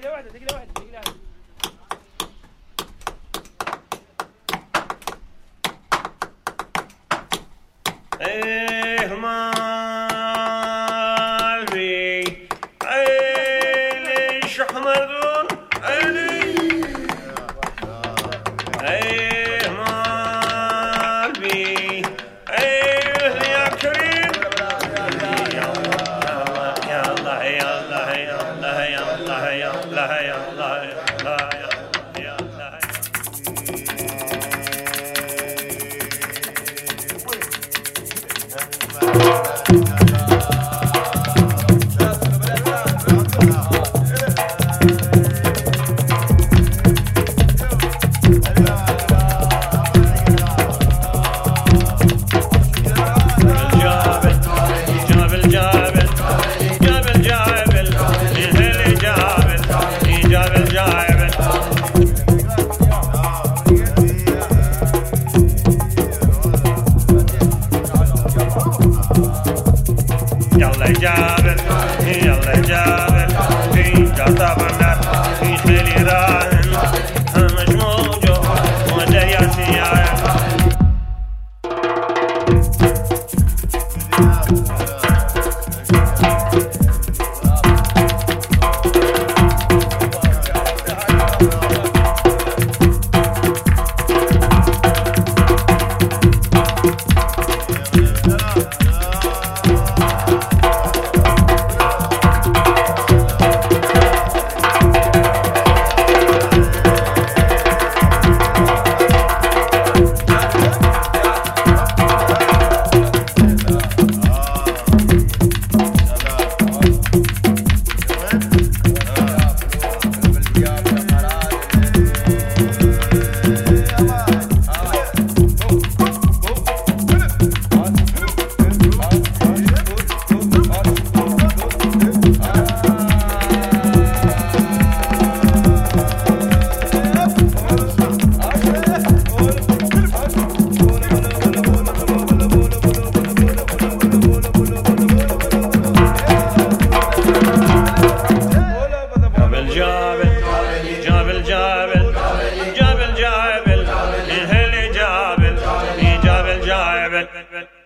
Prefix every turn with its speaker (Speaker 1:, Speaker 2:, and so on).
Speaker 1: تجري واحده تجري واحده تجري واحده
Speaker 2: ايه ما
Speaker 3: Everybody.
Speaker 1: ذنبا